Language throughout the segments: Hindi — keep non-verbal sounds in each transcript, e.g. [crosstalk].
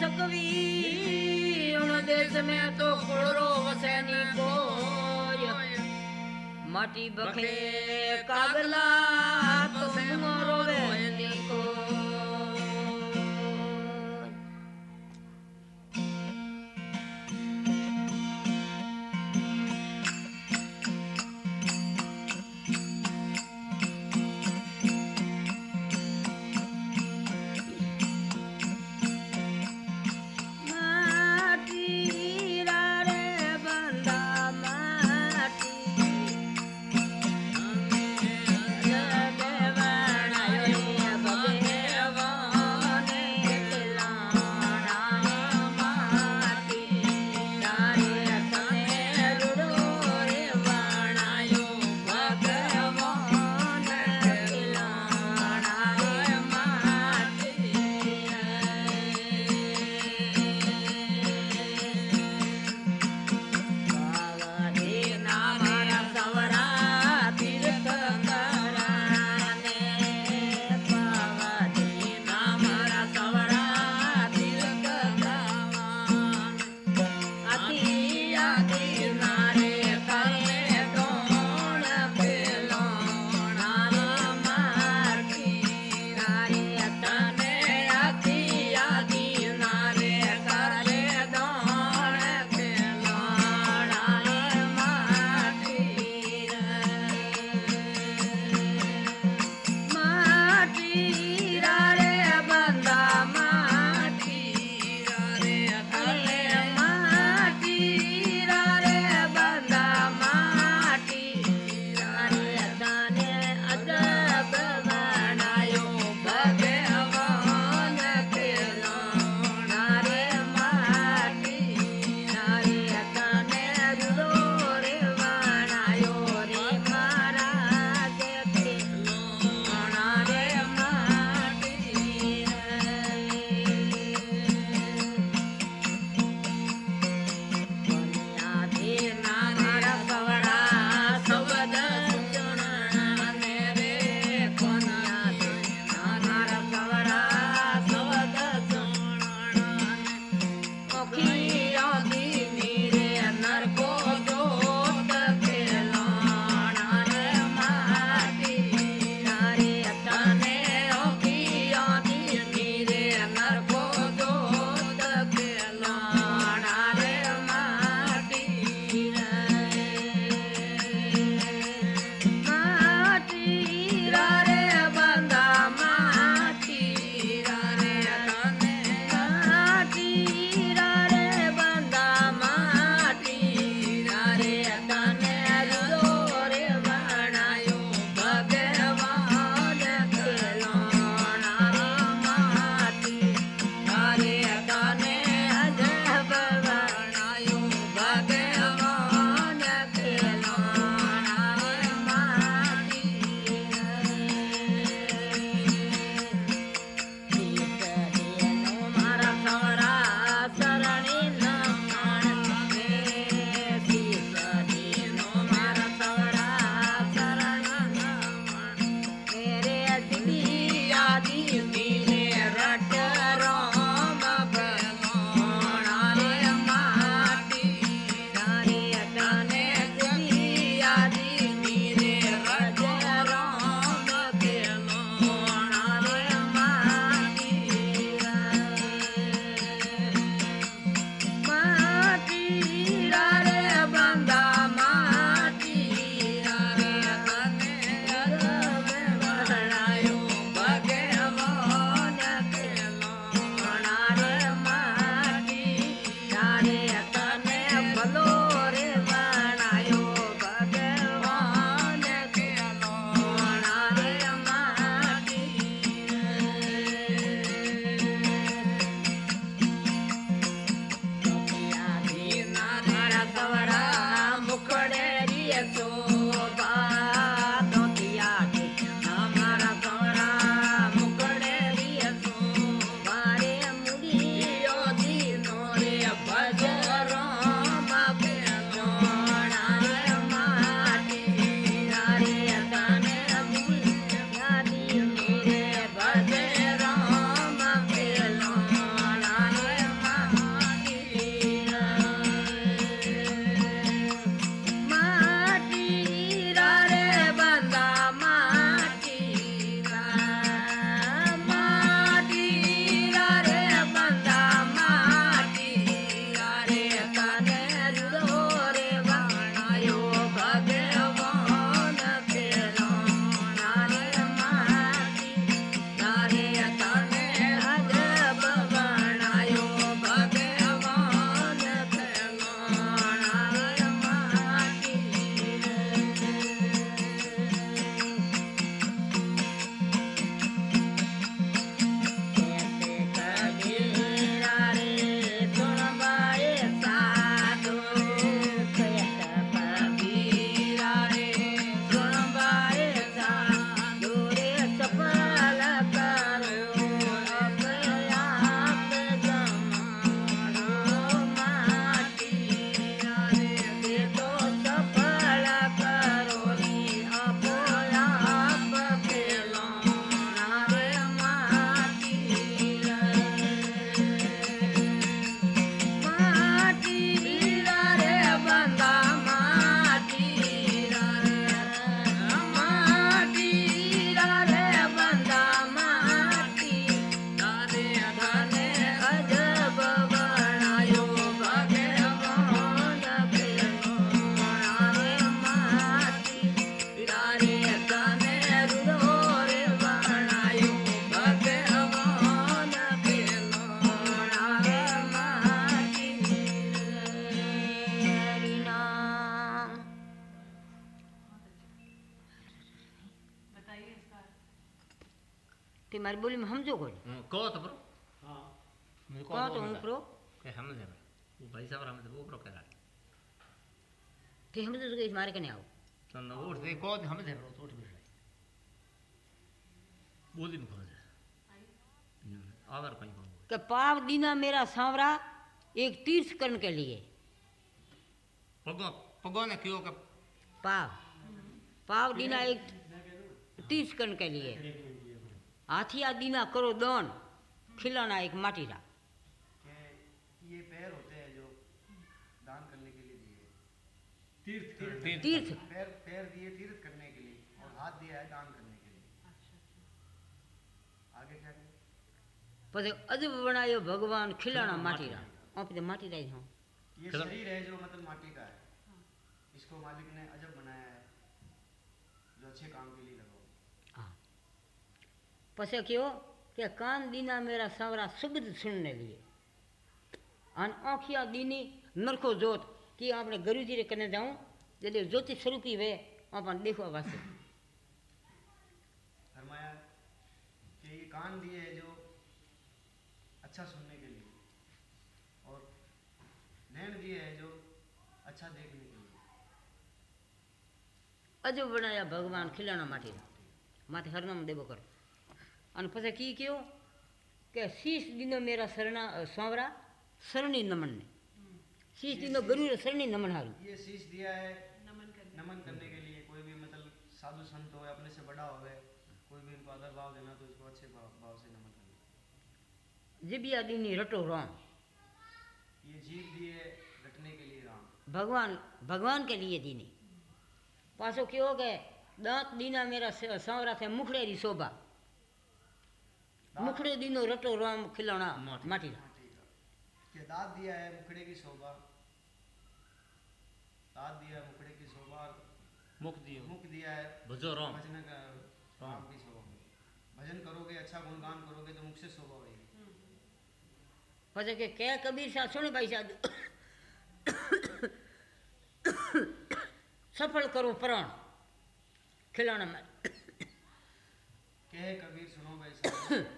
सकवी उन देश में तो कोड़ो वसैनी कोय माटी बखे कागला तो मोरो वैनी कोय તે મારી બોલીમાં સમજો કોઈ हूँ, कहो तो बरो हाँ मुझे કહો તો હું કરો के समझे भाई वो भाई साहब हमें तो वो बरो कह रहा है તે સમજો તો કે મારે કને આવો तो न उठ दे कहो तो समझे बरो तो उठ भी रही बोली में खोज आवर कहीं कौन કે પાપ દીના મેરા સાવરા એક तीर्थ करण के लिए पगो पगो ने क्यों के पाव पाव दीना एक तीर्थ करण के लिए हाथिया दीना करो दान खिलाना एक माटीरा कि ये पैर होते हैं जो दान करने के लिए दिए तीर्थ तीर्थ तीर्थ तीर्थ पैर पैर दिए तीर्थ करने के लिए और हाथ दिया है दान करने के लिए आगे क्या करें પછી અજબ બનાયો ભગવાન ખિલાણા માટીરા આપણે માટીરા જ હા ये चलो। शरीर है जो मतलब माटी का है इसको मालिक ने પછી કયો કે કાન દીના મેરા સાવરા શબ્દ સુનને લીએ અને આંખિયા દીની નરખો જોત કે આપણે ગરુજી રે કને જાઉં એટલે જ્યોતિ સ્વરૂપી વે આપણને દેખવા વાસ્તે फरमाया कि ये कान दिए है जो अच्छा सुनने के लिए और नैन दिए है जो अच्छा देखने के लिए અજબ બનાયા ભગવાન ખિલાણા માટીના માથે હરનામ દેવો કરો અને પછી કી કયો કે શીશ દીનો મેરા શરણા સાવરા શરણી નમનને શીશ દીનો ગરુ શરણી નમન હારું ये शीश दिया है नमन करने के लिए कोई भी मतलब साधु संत हो अपने से बड़ा हो कोई भी इनको आदर भाव देना तो इसको अच्छे भाव, भाव से नमन करना જીબિયા દીની રટો રામ ये जीव दिए रटने के लिए राम ભગવાન ભગવાન કે લીએ દીની પાછો કયો કે દાંત દીના મેરા સ- સાવરા છે મુખડેરી શોભા मुखड़े दिनो रटो राम खिलौना माटी रा के दाद दिया है मुखड़े की शोभा। दाद दिया है मुखड़े की शोभा। मुख दियो मुख दिया है भजो राम। भजन का राम। की शोभा। भजन करोगे अच्छा गुणगान करोगे तो मुख से शोभा होगी। पता के क्या कबीर साहब सुन भाई साहब। सफल करो प्राण। खिलौना में। कह कबीर सुनो भाई साहब।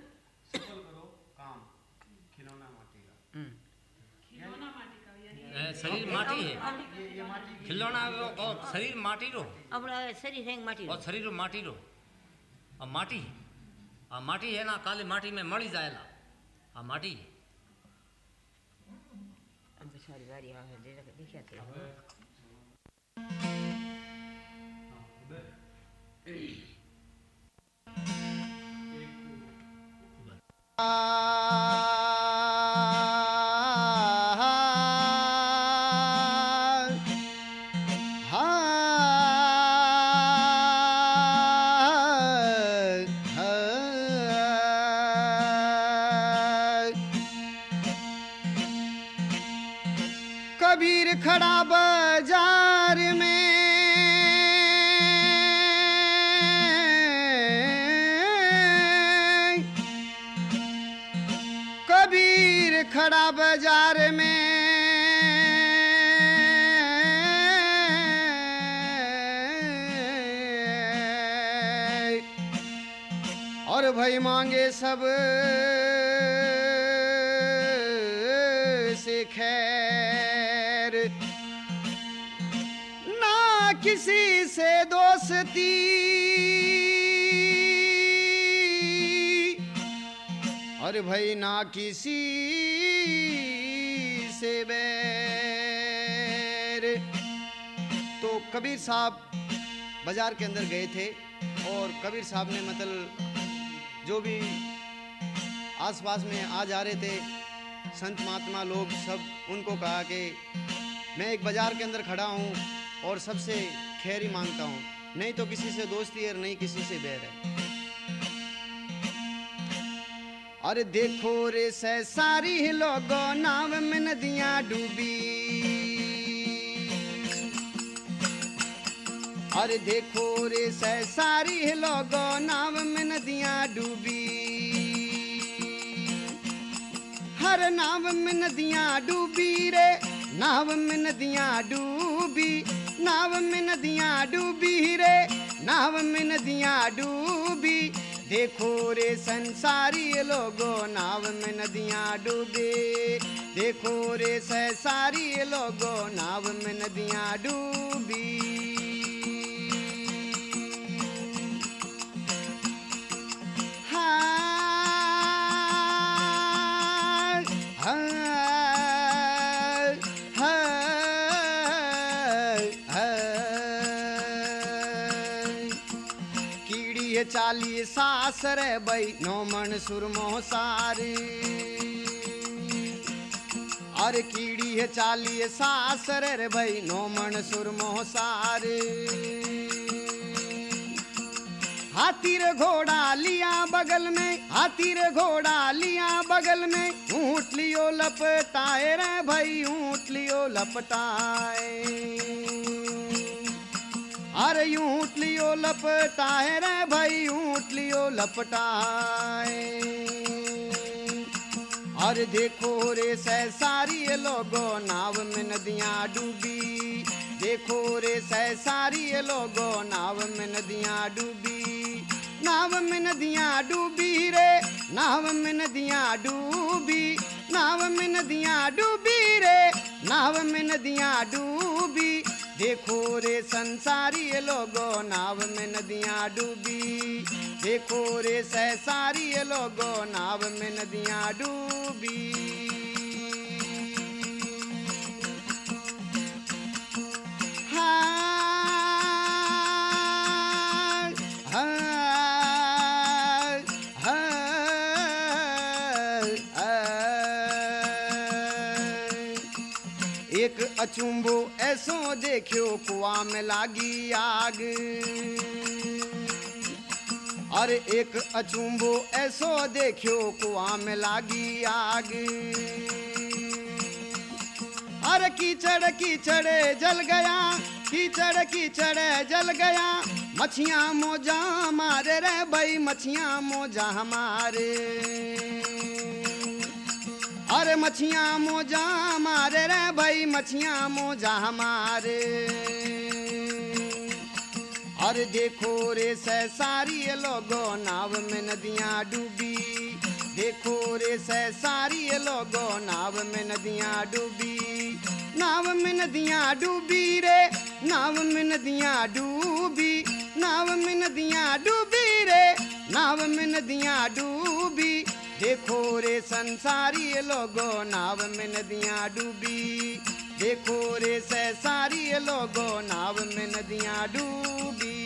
हम्म। शरीर माटी है। खिलौना और शरीर माटी रो। शरीर है माटी और शरीर माटी रो। और माटी है और माटी है ना काली माटी में मड़ी जाएला आ माटी है अब। सारी सबसे खैर। ना किसी से दोस्ती। और भाई ना किसी से बैर। तो कबीर साहब बाज़ार के अंदर गए थे और कबीर साहब ने मतलब जो भी आसपास में आ जा रहे थे। संत महात्मा लोग सब उनको कहा कि, मैं एक बाज़ार के अंदर खड़ा हूँ और सबसे खैर ही माँगता हूँ। नहीं तो किसी से दोस्ती है, नहीं किसी से बैर है। अरे देखो रे से सारी लोगों, नाव में नदियाँ डूबी। अरे देखो रे से सारी लोगों, नाव में नदियाँ डूबी। हर नाव में नदियाँ डूबी रे। नाव में नदियाँ डूबी, नाव में नदियाँ डूबी रे। नाव में नदियाँ डूबी, देखो रे संसारी लोगो, नाव में नदियाँ डूबे। देखो रे संसारी लोगो, नाव में नदियाँ डूबी। है चाली सास रे बई, नो मन सुरमो सारी। अरे कीड़ी है चाली सास रे बई, नो मन सुरमो सारी। हाथी रे घोड़ा लिया बगल में, हाथी रे घोड़ा लिया बगल में, ऊँट लियो लपटाए रे भाई, ऊँट लियो लपटाए। अरे ऊँट लियो लपटाए रे भाई, ऊँट लियो लपटाए। अरे देखो रे सहसारी, ये लोगो नाव में नदियाँ डूबी। देखो रे सहसारी, ये लोगो नाव में नदियाँ डूबी। नाव में नदियाँ डूबी रे, नाव में नदियाँ डूबी। नाव में नदियाँ डूबी रे, नाव में नदियाँ डूबी। देखो रे संसारी लोगो, नाव में नदियाँ डूबी। देखो रे सहसारी लोगो, नाव में नदियाँ डूबी। एक अचुम्बो ऐसो देखियो कुआ में लागी आग। अरे एक अचुम्बो ऐसो देखियो कुआ में लागी आग। अरे कीचड़ कीचड़, जल गया, कीचड़ कीचड़, जल गया। मछिया मोजा हमारे रे भाई मछिया मोजा हमारे। अरे मछियाँ मोजा हमारे रे भाई, मछियाँ मोजा हमारे। अरे देखो रे सहसारी, ये लोगो नाव में नदियाँ डूबी। देखो रे सहसारी, ये लोगो नाव में नदियाँ डूबी। नाव में नदियाँ डूबी रे, नाव में नदियाँ डूबी। नाव में नदियाँ डूबी रे, नाव में नदियाँ डूबी। देखो रे संसारी लोगो, नाव में नदियाँ डूबी। देखो रे सहसारी लोगो, नाव में नदियाँ डूबी।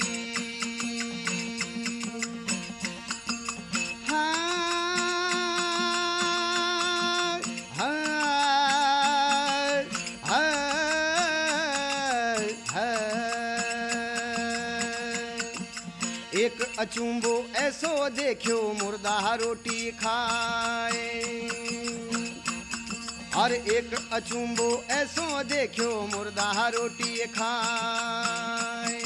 हाय अचुम्बो ऐसो देखियो, मुर्दा रोटी खाए। हर एक अचुम्बो ऐसो देखियो, मुर्दा रोटी खाए।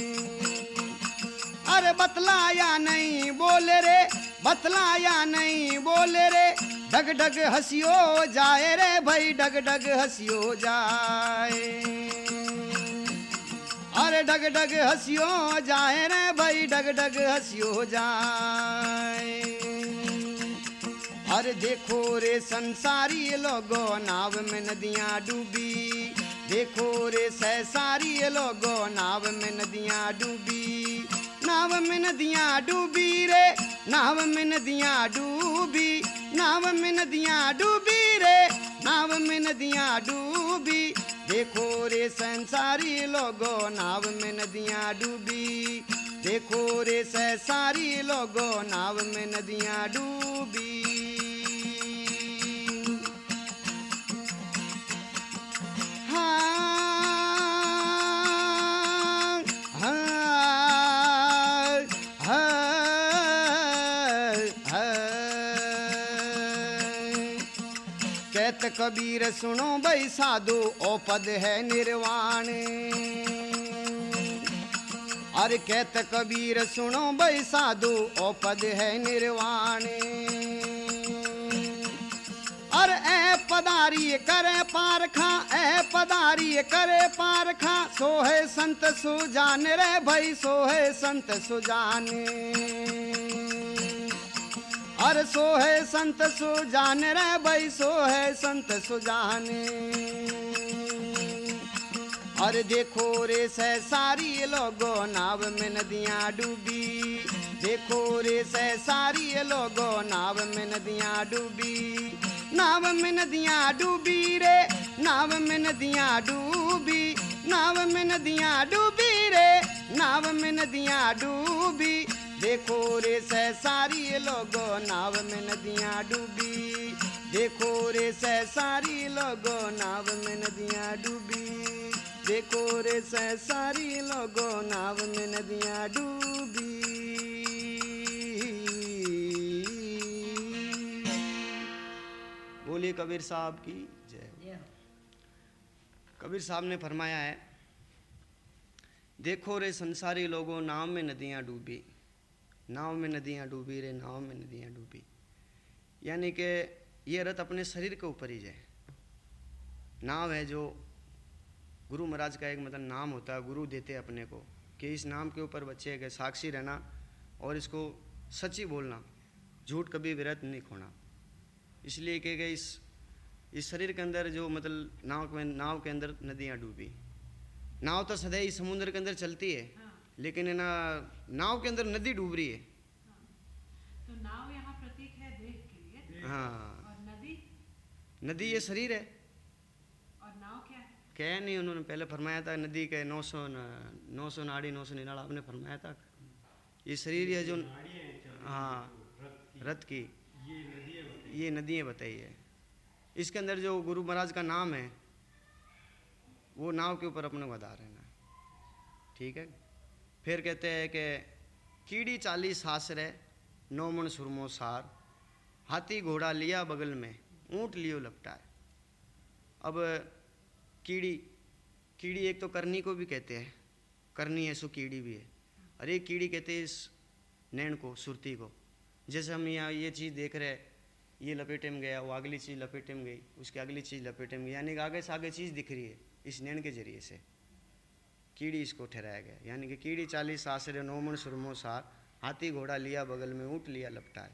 अरे बतलाया नहीं बोले रे, बतलाया नहीं बोले रे डग डग हंसियो जाए रे भाई डग डग हंसियो जाए। अरे डग डग हंसियो जाए रे भाई डग डग हंसियो जाए। अरे देखो रे संसारी लोगो, नाव में नदियाँ डूबी। देखो रे सहसारी लोगो, नाव में नदियाँ डूबी। नाव में नदियाँ डूबी रे, नाव में नदियाँ डूबी। नाव में नदियाँ डूबी रे, नाव में नदियाँ डूबी। देखो रे संसारी लोगो, नाव में नदियाँ डूबी। देखो रे संसारी लोगो, नाव में नदियाँ डूबी। हाँ। कबीर सुनो भाई साधु, ओ पद है निर्वाण। अरे कहत कबीर सुनो भाई साधु, ओ पद है निर्वाण। अरे ए पदारी करे पारखा ए पदारी करे पारखा, सोहे संत सुजान रे भाई, सोहे संत सुजान। अरे सो है संत सुजान रे भाई, सो है संत सो जाने अरे देखो रे से सारी लोगो नाव में नदियाँ डूबी। देखो रे से सारी लोगो नाव में नदियाँ डूबी। नाव में नदियाँ डूबी रे, नाव में नदियाँ डूबी। नाव में नदियाँ डूबी रे, नाव में नदियाँ डूबी। देखो रे से सारी लोगो नाव में नदियाँ डूबी। देखो रे से सारी लोगो नाव में नदियाँ डूबी। देखो रे से सारी लोगो नाव में नदियाँ डूबी। बोलिए कबीर साहब की जय। कबीर साहब ने फरमाया है, देखो रे संसारी लोगों नाव में नदियाँ डूबी। नाव में नदियाँ डूबी रे, नाव में नदियाँ डूबी। यानी कि ये रथ अपने शरीर के ऊपर ही है नाव है जो गुरु महाराज का एक मतलब नाम होता है, गुरु देते अपने को, कि इस नाम के ऊपर बच्चे के साक्षी रहना और इसको सच्ची बोलना, झूठ कभी विरत नहीं खोना। इसलिए कि इस इस शरीर के अंदर जो मतलब नाव के नाव के अंदर नदियाँ डूबी। नाव तो सदैव समुद्र के अंदर चलती है लेकिन है ना नाव के अंदर नदी डूब रही है। तो नाव यहाँ प्रतीक है देह के लिए। हाँ। और नदी? नदी ये शरीर है। और नाव क्या है? क्या नहीं उन्होंने पहले फरमाया था नदी के नौ सौ नौ सौ नाड़ी नौ सौ निनाड़ा आपने फरमाया था। ये शरीर है जो हाँ रथ की। ये नदियाँ बताई है। इसके अंदर जो गुरु महाराज का नाम है वो नाव के ऊपर अपने बता रहना ठीक है? फिर कहते हैं कि कीड़ी चाली सास रे नौ सुरमो सार। हाथी घोड़ा लिया बगल में, ऊँट लियो लपटाए। अब कीड़ी कीड़ी एक तो करनी को भी कहते हैं, करनी है सो कीड़ी भी है। एक कीड़ी कहते हैं इस नैन को, सुरती को। जैसे हम यहाँ ये चीज़ देख रहे हैं, ये लपेटे में गया, वो अगली चीज़ लपेटे में गई, उसकी अगली चीज़ लपेटे में गई, यानी आगे से आगे चीज़ दिख रही है, इस नैन के ज़रिए से। कीड़ी इसको ठहराया गया। यानी कि कीड़ी चालीस आश्रय नौमन सुरमो सार, हाथी घोड़ा, लिया बगल में ऊँट, लिया लपटाए।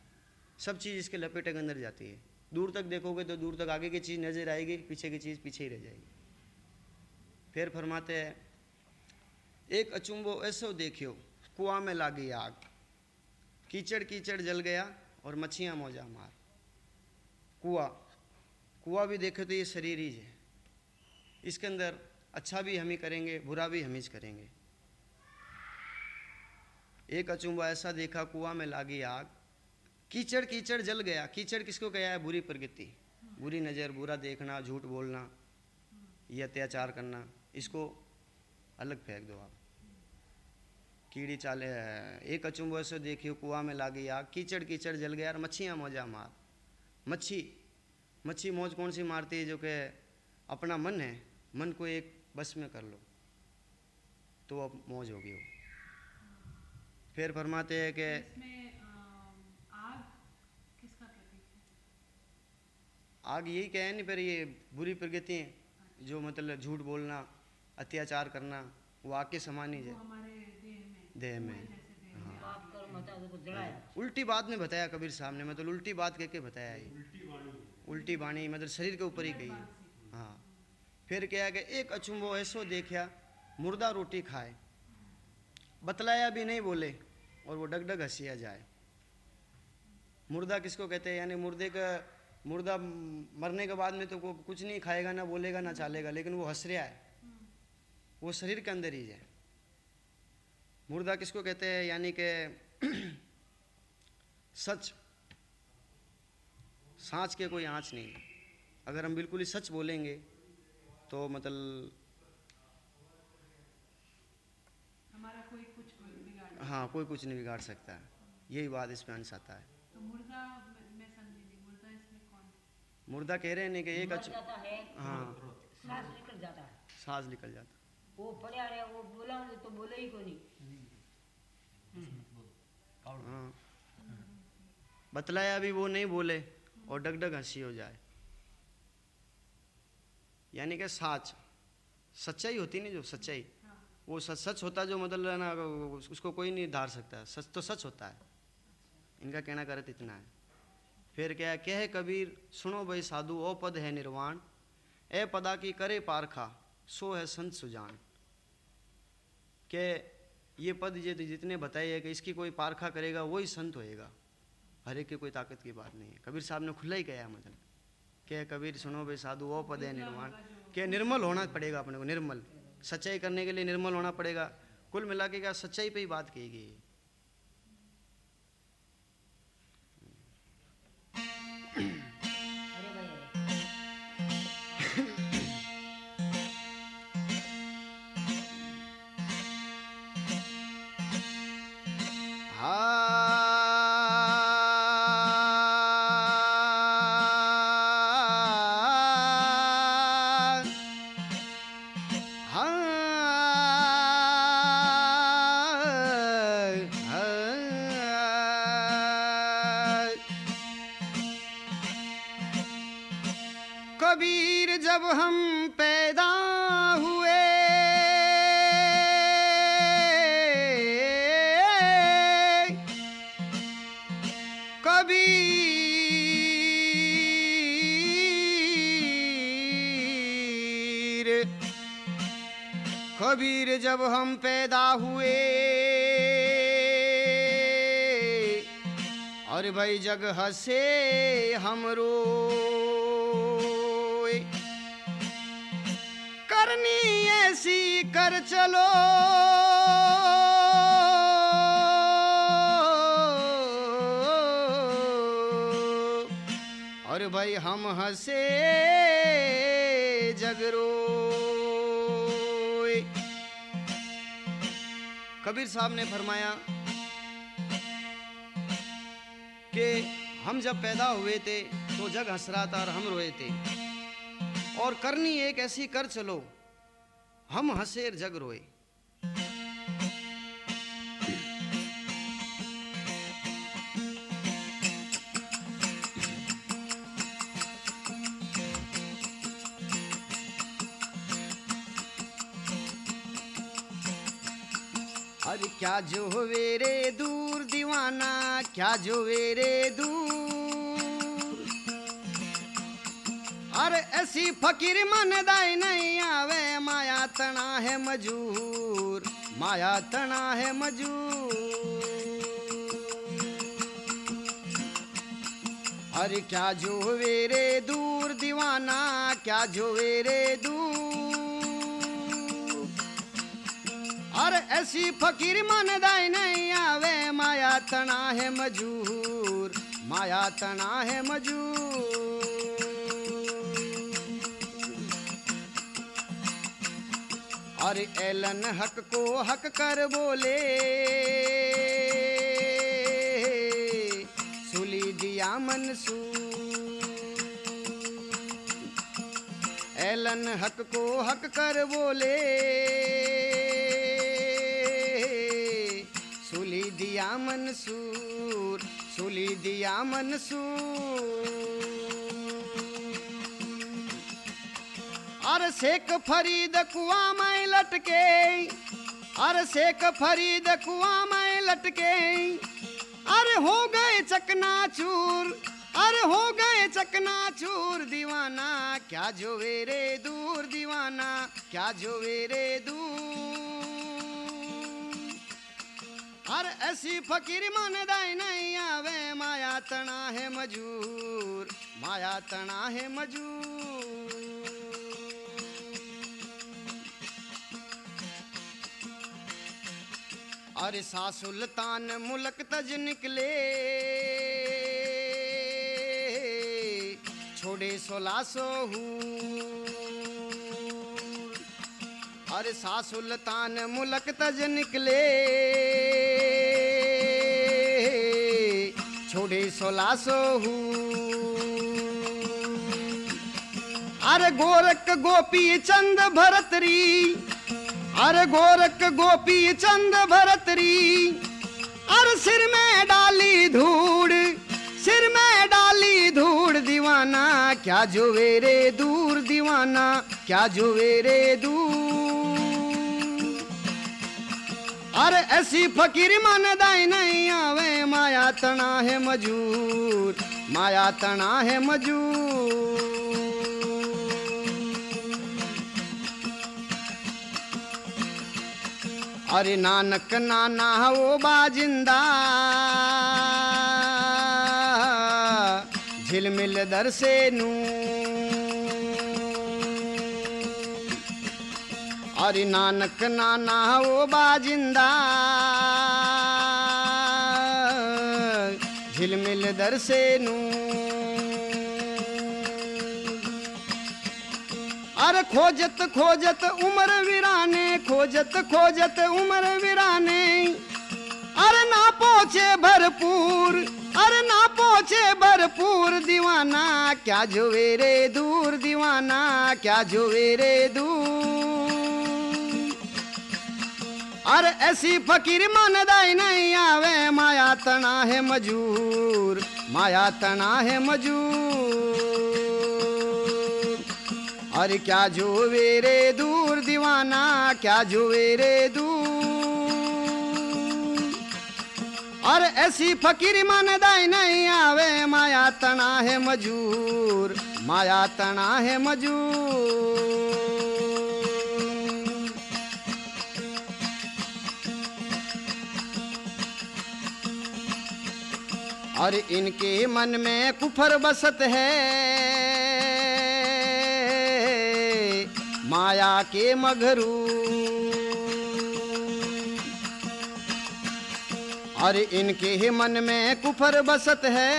सब चीज़ इसके लपेटे के अंदर जाती है। दूर तक देखोगे तो दूर तक आगे की चीज़ नज़र आएगी, पीछे की चीज़ पीछे ही रह जाएगी। फिर फरमाते हैं, एक अचुम्बो ऐसो देखियो, कुआँ में लागी आग। कीचड़ कीचड़ जल गया और मच्छियाँ मौजा मार। कुआ कुआ भी देखे तो ये शरीर ही है। इसके अंदर अच्छा भी हम ही करेंगे, बुरा भी हम ही करेंगे। एक अचुम्बा ऐसा देखा, कुआँ में लागी आग। कीचड़ कीचड़ जल गया। कीचड़ किसको कहा है? बुरी प्रगति। बुरी नज़र, बुरा देखना, झूठ बोलना, ये अत्याचार करना, इसको अलग फेंक दो आप। कीड़ी चाले, एक अचुम्बो ऐसे देखियो कुआँ में लागी आग। कीचड़ कीचड़ जल गया, और मच्छियाँ मौजा मार। मच्छी मच्छी मौज कौन सी मारती है? जो कि अपना मन है। मन को एक बस में कर लो। तो अब मौज होगी वो। फिर फरमाते हैं कि आग किसका प्रतीक है? यही कहे नहीं पर ये बुरी प्रगति है। जो मतलब झूठ बोलना अत्याचार करना वो आग के समान ही है। देह में में। जलाया उल्टी बात में बताया कबीर साहब ने मतलब उल्टी बात कह के बताया ये। उल्टी बाणी मतलब शरीर के ऊपर ही गई है हाँ। फिर क्या कि एक अचुम्बो ऐसो देखा मुर्दा रोटी खाए। बतलाया भी नहीं बोले, और वो डग डग हंसिया जाए। मुर्दा किसको कहते हैं? यानी मुर्दे का, मुर्दा मरने के बाद में तो वो कुछ नहीं खाएगा, ना बोलेगा, ना चालेगा, लेकिन वो हंस रहा है। वो शरीर के अंदर ही है। मुर्दा किसको कहते हैं? यानी कि [clears throat] सच। सांच के कोई आँच नहीं। अगर हम बिल्कुल ही सच बोलेंगे तो मतलब हमारा कोई कुछ बिगाड़ हाँ कोई कुछ नहीं बिगाड़ सकता। यही बात इसमें अंश आता है। तो मुर्दा मैं समझी नहीं मुर्दा इसमें कौन मुर्दा कह रहे हैं नहीं कि एक मर अच जाता है हाँ। सांस निकल जाता है। सांस निकल जाता। वो पड़ा रहे वो बोला तो बोले ही को नहीं। हाँ। बतलाया भी वो नहीं बोले और डग डग हँसी हो जाए। यानी कि साच। सच्चाई होती नहीं जो सच्चाई। वो सच सच होता जो मतलब है ना उसको कोई नहीं धार सकता। सच तो सच होता है। इनका कहना करत इतना है। फिर क्या कह कबीर सुनो भाई साधु ओ पद है निर्वाण। ए पदा की करे पारखा सो है संत सुजान। के ये पद ये जितने बताए है कि इसकी कोई पारखा करेगा वही संत होएगा। हर एक की कोई ताकत की बात नहीं है। कबीर साहब ने खुला ही कहा मतलब। के कबीर सुनो भाई, साधु वो पद निर्माण। के निर्मल होना पड़ेगा अपने को, निर्मल। सच्चाई करने के लिए निर्मल होना पड़ेगा। कुल मिला के क्या सच्चाई पे ही बात की गई है। जब हम पैदा हुए। और भाई जग हसे हम रोए। करनी ऐसी कर चलो। और भाई हम हंसे जगरो कबीर साहब ने फरमाया कि हम जब पैदा हुए थे तो जग हंस रहा था और हम रोए थे। और करनी एक ऐसी कर चलो, हम हंसे जग रोए। क्या जो वेरे दूर दीवाना, क्या जो वेरे दूर। अरे ऐसी फकीर मन दाई नहीं आवे, माया तना है मजूर, माया तना है मजूर। अरे क्या जो वेरे दूर दीवाना, क्या जो वेरे दूर। अरे ऐसी फकीर मन दाई नहीं आवे, माया तना है मजूर, माया तना है मजूर। अरे एलन हक को हक कर बोले, सुली दिया मंसूर। एलन हक को हक कर बोले। मंसूर सुली दिया मंसूर अरे शेख फरीद कुआ में लटके अरे शेख फरीद कुआ में लटके। अरे हो गए चकनाचूर, अरे हो गए चकनाचूर, दीवाना, क्या जो वेरे दूर, दीवाना, क्या जो वेरे दूर। अरे ऐसी फकीर मन दाई नहीं आवे, माया तना है मजूर, माया तना है मजूर। अरे सा सुल्तान मुलक तज निकले, छोड़े सोला सो अरे सा सुल्तान मुलक तज निकले। छोड़े सोला सो अरे गोरख गोपी चंद भरतरी अरे गोरख गोपी चंद भरतरी अरे सिर में डाली धूड़, सिर में डाली धूड़ दीवाना, क्या जो वेरे दूर दीवाना, क्या जो वेरे दूर अरे ऐसी फकीर मन दाई नहीं आवे। माया तना है मजूर, माया तना है मजूर। अरे नानक नाना वो बाजिंदा झिलमिल दर से नू अरे नानक नाना वो बाजिंदा झिलमिल दर नू। अरे खोजत खोजत उमर वीराने, खोजत खोजत उमर वीराने। अरे ना पहुँचे भरपूर, अरे ना पहुँचे भरपूर दीवाना। क्या जोवे रे दूर दीवाना, क्या जोवे रे दूर। अरे ऐसी फकीर मानदाई नहीं आवे, माया तना है मजूर, माया तना है मजूर। अरे क्या जो रे दूर दीवाना, क्या जो रे दूर। अरे ऐसी फकीर मानदाई नहीं आवे, माया तना है मजूर, माया तना है मजूर। और इनके मन में कुफर बसत है। माया के मगरू। और इनके मन में कुफर बसत है।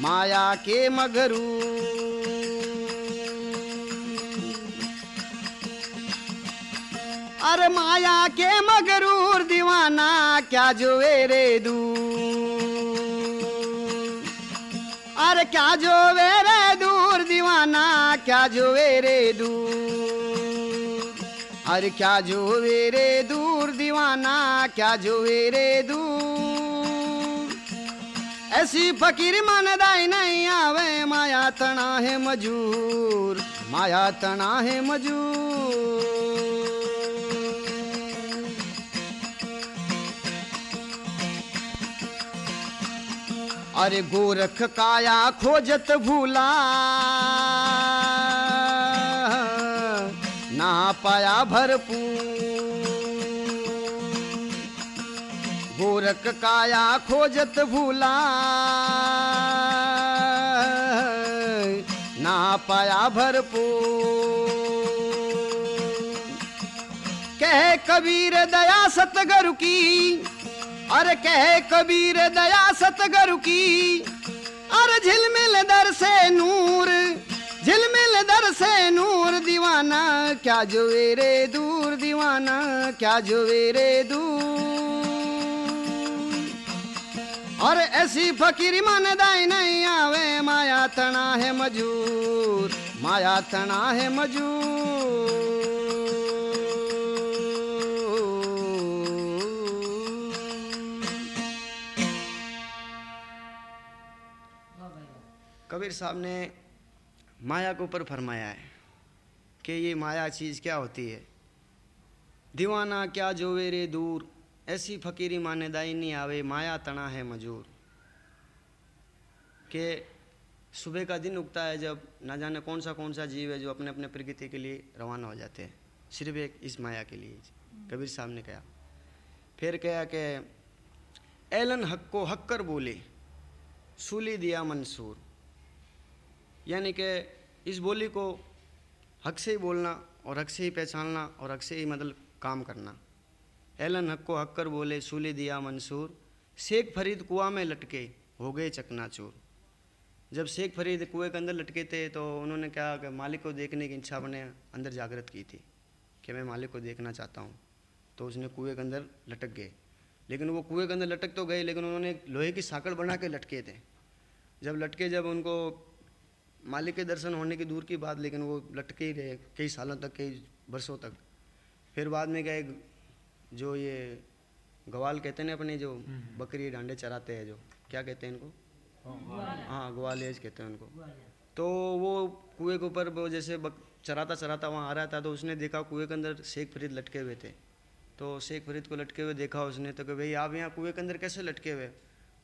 माया के मगरू। अरे माया के मगरूर दीवाना, क्या जोवे रे दूर अरे क्या जोवे रे दूर दीवाना, क्या जोवे रे दूर अरे क्या जोवे रे दूर दीवाना, क्या जोवे रे दूर ऐसी फकीर मानदाई नहीं आवे, माया तना है मजूर, माया तना है मजूर। अरे गोरख काया खोजत भूला। ना पाया भरपूर। गोरख काया खोजत भूला। ना पाया भरपूर। कह कबीर दया सतगरु की अरे कह कबीर दया सतगरु की अरे झिलमिल दर से नूर झिलमिल दर से नूर दीवाना, क्या जो रे दूर दीवाना, क्या जो रे दूर। और ऐसी फकीर मानदाई नहीं आवे, माया तना है मजूर, माया तना है मजूर। कबीर साहब ने माया के ऊपर फरमाया है कि ये माया चीज़ क्या होती है? दीवाना क्या जोवे रे दूर, ऐसी फकीरी माने दाई नहीं आवे, माया तना है मजूर। के सुबह का दिन उगता है जब ना जाने कौन सा कौन सा जीव है जो अपने अपने प्रकृति के लिए रवाना हो जाते हैं। सिर्फ़ एक इस माया के लिए कबीर साहब ने कहा। फिर कहा कि एलन हक को हक कर बोले, सूली दिया मंसूर। यानी कि इस बोली को हक से ही बोलना और हक से ही पहचानना और हक से ही मतलब काम करना। एलन हक को हक कर बोले, सूली दिया मंसूर, शेख फरीद कुआ में लटके, हो गए चकनाचूर। जब शेख फरीद कुएँ के अंदर लटके थे तो उन्होंने क्या कि मालिक को देखने की इच्छा अपने अंदर जागृत की थी कि मैं मालिक को देखना चाहता हूँ। तो उसने कुएँ के अंदर लटक गए। लेकिन वो कुएँ के अंदर लटक तो गए, लेकिन उन्होंने लोहे की साकड़ बना के लटके थे। जब लटके, जब उनको मालिक के दर्शन होने की दूर की बात लेकिन वो लटके ही रहे कई सालों तक कई वर्षों तक। फिर बाद में गए जो ये गवाल कहते हैं ना अपने जो बकरी डांडे चराते हैं जो। क्या कहते हैं इनको? हाँ ग्वाल। ग्वालियज कहते हैं उनको। तो वो कुएँ के ऊपर वो जैसे बक चराता चराता वहाँ आ रहा था तो उसने देखा कुएँ के अंदर शेख फरीद लटके हुए थे। तो शेख फरीद को लटके हुए देखा उसने तो कि भाई आप यहाँ कुएँ के अंदर कैसे लटके हुए?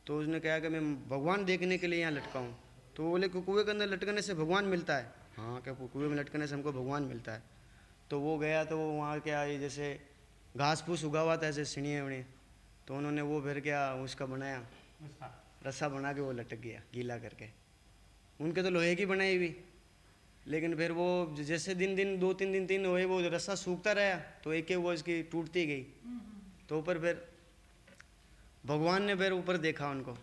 तो उसने कहा कि मैं भगवान देखने के लिए यहाँ लटका हूँ। तो बोले कि कुएँ के अंदर लटकने से भगवान मिलता है। हाँ क्या कुएँ में लटकने से हमको भगवान मिलता है। तो वो गया तो वो वहाँ क्या ये जैसे घास फूस उगा हुआ था ऐसे सीढ़ियाँ उड़िए तो उन्होंने वो फिर क्या उसका बनाया। रस्सा। बना के वो लटक गया गीला करके। उनके तो लोहे की बनाई हुई। लेकिन फिर वो जैसे दिन दिन दो तीन दिन तीन हुए वो रस्सा सूखता रहा तो एक एक वो इसकी टूटती गई। तो ऊपर फिर भगवान ने फिर ऊपर देखा उनको।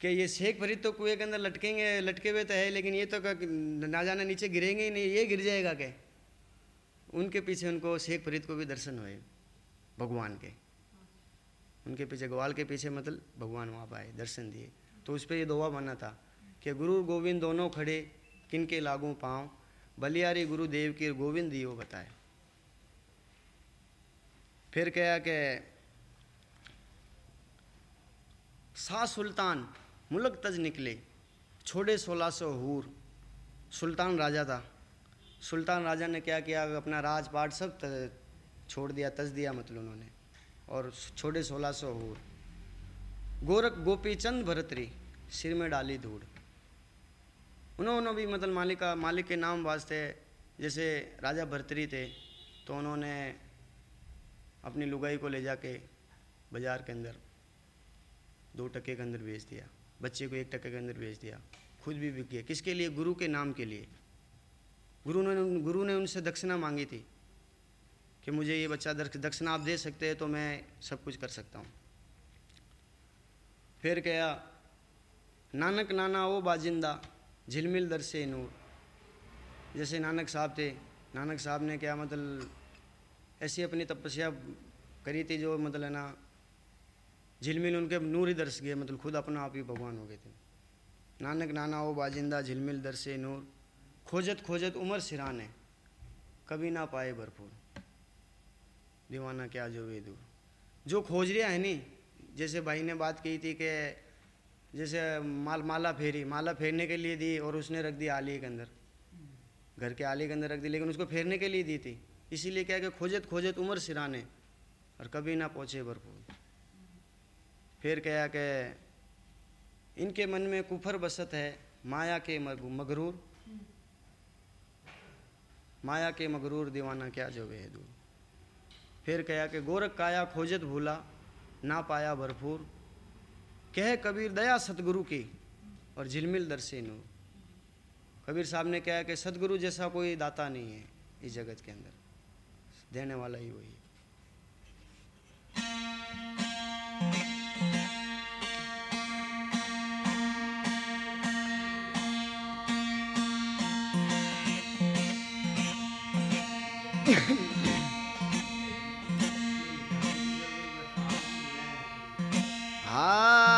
कि ये शेख फरीद तो कुएँ के अंदर लटकेंगे, लटके हुए तो है, लेकिन ये तो क- ना जाना नीचे गिरेंगे ही नहीं, ये गिर जाएगा क्या? उनके पीछे उनको शेख फरीद को भी दर्शन हुए, भगवान के। उनके पीछे, ग्वाल के पीछे मतलब भगवान वहाँ पाए दर्शन दिए। तो उस पर ये दोहा बना था कि गुरु गोविंद दोनों खड़े, किनके लागू पाँव? बलियारी गुरुदेव की गोविंद दियो बताए। फिर क्या कि शाह सुल्तान मुल्क तज निकले। छोड़े सोलह सौ हूर। सुल्तान राजा था। सुल्तान राजा ने क्या किया? अपना राजपाट सब छोड़ दिया, तज दिया मतलब उन्होंने। और छोड़े सोलह सौ हूर। गोरख गोपी चंद भरतरी सिर में डाली धूड़। उन्होंने भी मतलब मालिक का, मालिक के नाम वास्ते जैसे राजा भरतरी थे तो उन्होंने अपनी लुगाई को ले जाके बाज़ार के अंदर दो टके के अंदर बेच दिया। बच्चे को एक टक्के के अंदर बेच दिया, खुद भी बिक गया किसके लिए? गुरु के नाम के लिए। गुरु ने गुरु ने उनसे दक्षिणा मांगी थी कि मुझे ये बच्चा दक्षिणा आप दे सकते हैं तो मैं सब कुछ कर सकता हूँ। फिर क्या नानक नाना ओ बाजिंदा, झिलमिल दर से नूर। जैसे नानक साहब थे, नानक साहब ने क्या मतलब ऐसी अपनी तपस्या करी थी जो मतलब ना झिलमिल उनके नूर ही दर्श गए मतलब खुद अपना आप ही भगवान हो गए थे। नानक नाना ओ बाजिंदा झिलमिल दर से नूर। खोजत खोजत उमर सिराने, कभी ना पाए भरपूर। दीवाना, क्या जो वे दूर। जो खोज रिया है नी, जैसे भाई ने बात की थी कि जैसे माल, माला फेरी, माला फेरने के लिए दी और उसने रख दी आली के अंदर। घर के आली के अंदर रख दी, लेकिन उसको फेरने के लिए दी थी। इसीलिए क्या कि खोजत खोजत उम्र सिराने और कभी ना पहुँचे भरपूर। फिर क्या कि इनके मन में कुफर बसत है, माया के मगरूर। माया के मगरूर दीवाना क्या जो वे दूर। फिर कहा कि गोरख काया खोजत भूला, ना पाया भरपूर। कह कबीर, दया सतगुरु की, और झिलमिल दरसे नूर। कबीर साहब ने कहा कि सतगुरु जैसा कोई दाता नहीं है इस जगत के अंदर। देने वाला ही वही है। [laughs] हाँ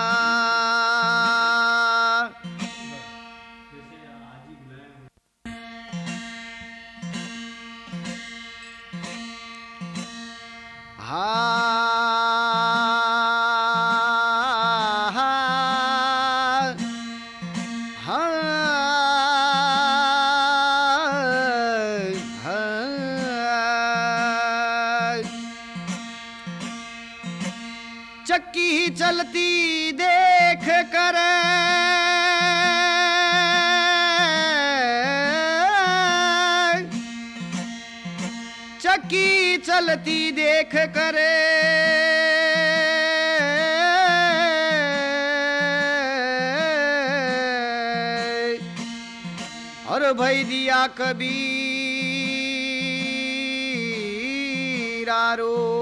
चलती देख कर। चक्की चलती देख कर। और भई दिया कबीरा रोए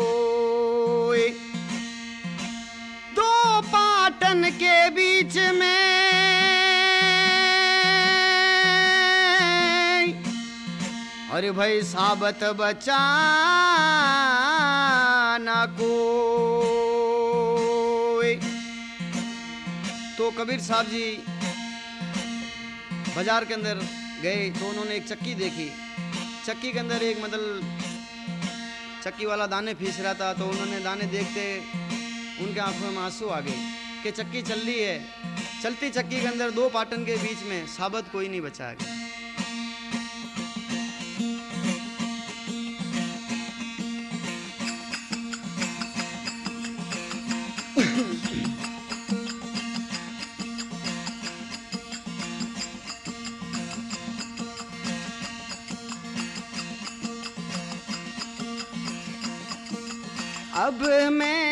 के बीच में। अरे भाई साबत बचाना को तो कबीर साहब जी, बाज़ार के अंदर गए तो उन्होंने एक चक्की देखी। चक्की के अंदर एक मतलब चक्की वाला दाने फ़ीस रहा था तो उन्होंने दाने देखते उनके आँखों में आँसू आ गए। कि चक्की चल रही है। चलती चक्की के अंदर दो पाटन के बीच में साबत कोई नहीं बचा गया अब मैं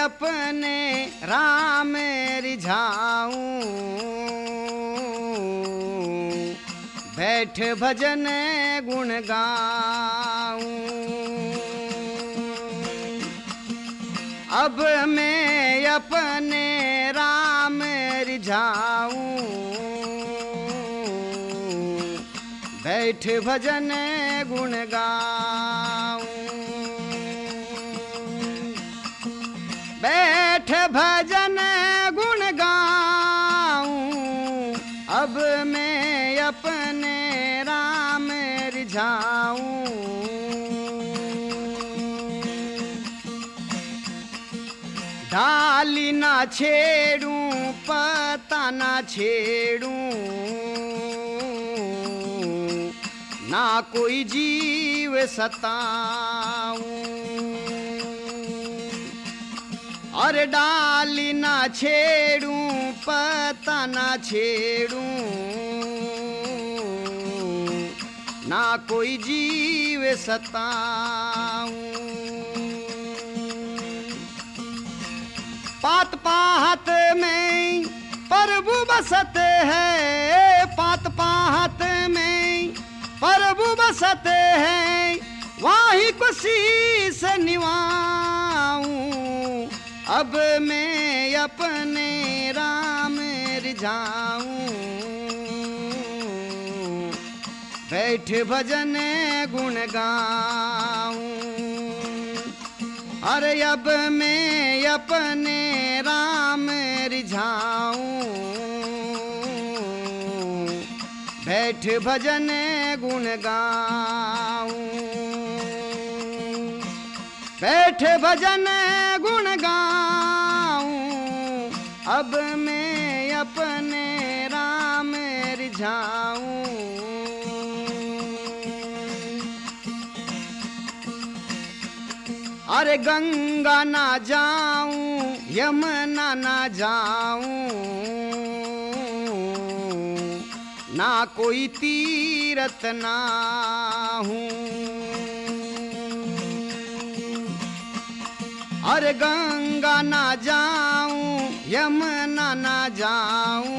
अपने राम रिझाऊं। बैठ भजन गुण गाऊं। अब मैं अपने राम रिझाऊं। बैठ भजन गुण गाऊं। भजन गुण गाऊं अब मैं अपने राम रिझाऊं। डाली ना छेड़ूं, पता ना छेड़ूं। ना कोई जीव सताऊं। और डाली ना छेड़ू, पता ना छेड़ू। ना कोई जीव सताऊ। पात पाहत में प्रभु बसत है पात पाहत में प्रभु बसत है, वहीं को शीस निवाऊं। अब मैं अपने राम रिझाऊं। बैठ भजन गुण गाऊं। अरे अब मैं अपने राम रिझाऊं। बैठ भजन गुण गाऊं। बैठ भजन गुण गाऊं। अब मैं अपने राम रिझाऊं। अरे गंगा ना जाऊँ, यमुना ना जाऊँ। ना कोई तीरथ ना हूँ। अरे गंगा ना जाऊँ, यमुना ना जाऊँ।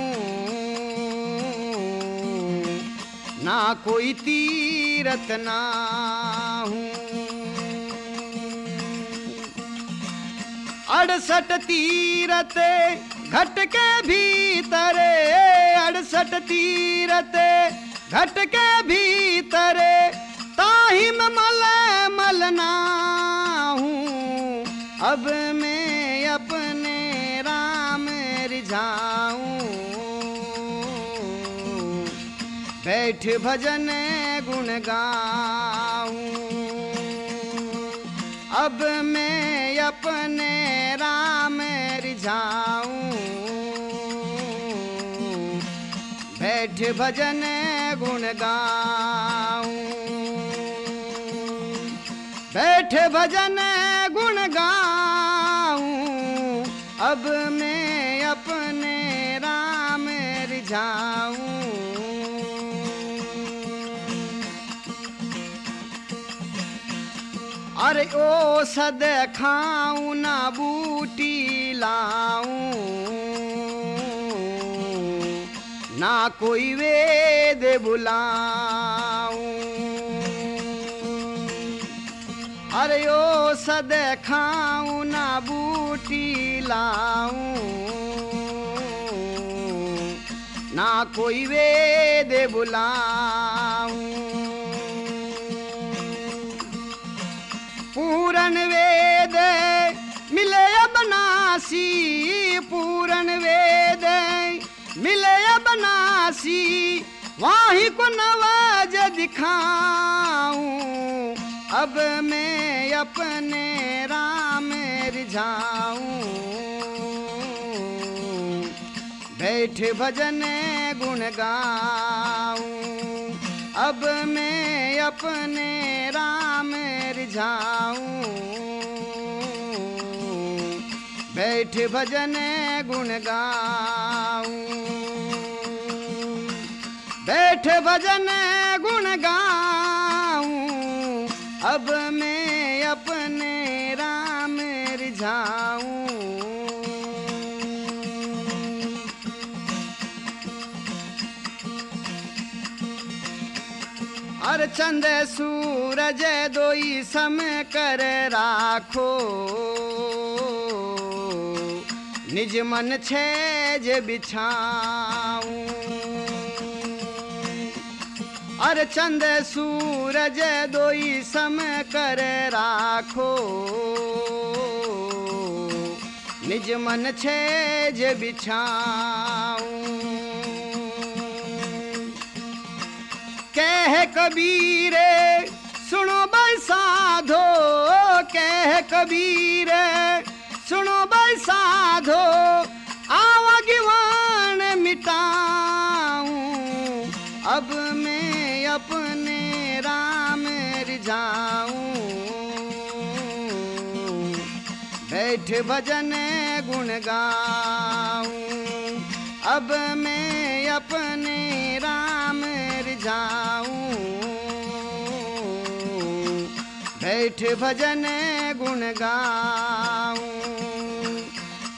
ना कोई तीरथ ना हूँ। अड़सठ तीरथ घट के भीतर, अड़सठ तीरथ घट के भीतर ताहिम मल मलना हूँ। अब मैं अपने राम रिझाऊं। बैठ भजन गुण गाऊं। अब मैं अपने राम रिझाऊं। बैठ भजन गुण गाऊं। बैठ भजन गुण गाऊं। अब मैं अपने राम रिझाऊं। अरे ओ सद खाऊं, ना बूटी लाऊं, ना कोई वेद बुलाऊं। अरे सद खाऊं ना बूटी लाऊं, ना कोई वेद बुलाऊं। पूरन वेद मिले बनासी पूरन वेद मिले बनासी वाही को नवाज़ दिखाऊँ। अब मैं अपने राम रिझाऊं। बैठ भजन गुण गाऊं। अब मैं अपने राम रिझाऊं। बैठ भजन गुण गाऊं। बैठ भजन गुण गाऊं। अब मैं अपने राम रिझाऊं। अर चंद सूरज दोई सम कर राखो। निज मन छेज बिछाऊं। अर चंद सूरज दोई सम कर राखो। निज मन छेज बिछाऊं। कह कबीर, सुनो भाई साधो। कह कबीर, सुनो भाई साधो। आवागिवान मिटाऊं। अब मैं रिझाऊं बैठ भजन गुण गाऊं। अब मैं अपने राम रिझाऊं। बैठ भजन गुण गाऊं।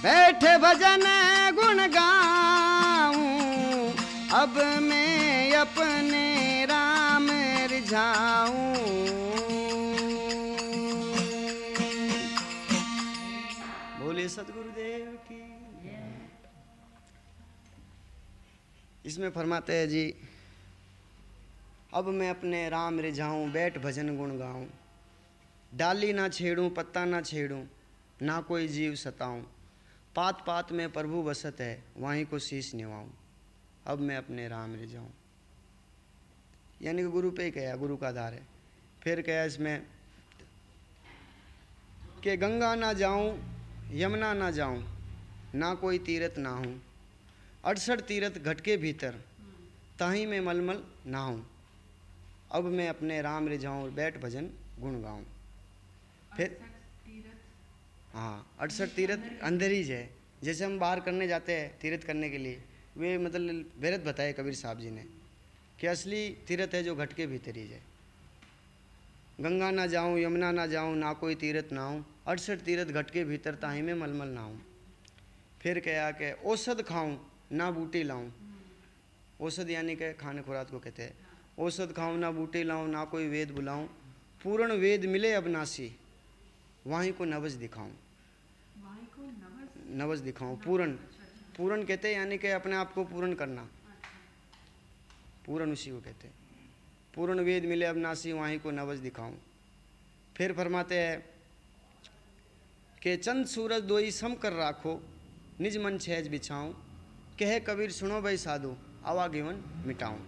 बैठ भजन गुण गाऊं। अब मैं अपने राम रिझाऊं बोले सतगुरुदेव की। इसमें फरमाते हैं जी, अब मैं अपने राम रिझाऊं बैठ भजन गुण गाऊं। डाली ना छेड़ूं, पत्ता ना छेड़ूं, ना कोई जीव सताऊं। पात पात में प्रभु बसत है, वहीं को शीश निवाऊं। अब मैं अपने राम रिझाऊं यानी कि गुरु पे ही कहा गुरु का आधार है। फिर कहा इसमें कि गंगा ना जाऊँ, यमुना ना जाऊँ, ना कोई तीरथ ना हूँ। अड़सठ तीरथ घट के भीतर, ताही में मलमल ना हूँ। अब मैं अपने राम रिझाऊं बैठ भजन गुण गाऊं। फिर हाँ अड़सठ तीरथ अंदर ही है जैसे हम बाहर करने जाते हैं तीर्थ करने के लिए, वे मतलब वैरत बताए कबीर साहब जी ने। कि असली तीर्थ है जो घट के भीतर ही है गंगा ना जाऊँ यमुना ना जाऊँ ना कोई तीर्थ ना हूँ अड़सठ तीर्थ घट के भीतर ताही में मलमल ना हूँ फिर कहा कि औषध खाऊं ना बूटी लाऊं। औषध यानी कि खाने खुराक को कहते हैं। औषध खाऊं ना बूटी लाऊं ना कोई वेद बुलाऊं। पूर्ण वेद मिले अबनासी वहीं को नवज दिखाऊँ। नवज दिखाऊँ पूर्ण। पूर्ण कहते हैं यानी कि अपने आप को पूर्ण करना। पूर्ण उसी को कहते हैं। पूर्ण वेद मिले, अब नासी वहीं को नवज दिखाऊँ। फिर फरमाते हैं कि, चंद सूरज दोई सम कर राखो, निज मन छेज बिछाऊं। कह कबीर, सुनो भाई साधु आवागेवन मिटाऊं।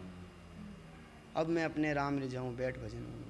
अब मैं अपने राम रिझाऊं, बैठ भजन